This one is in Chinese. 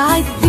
あい。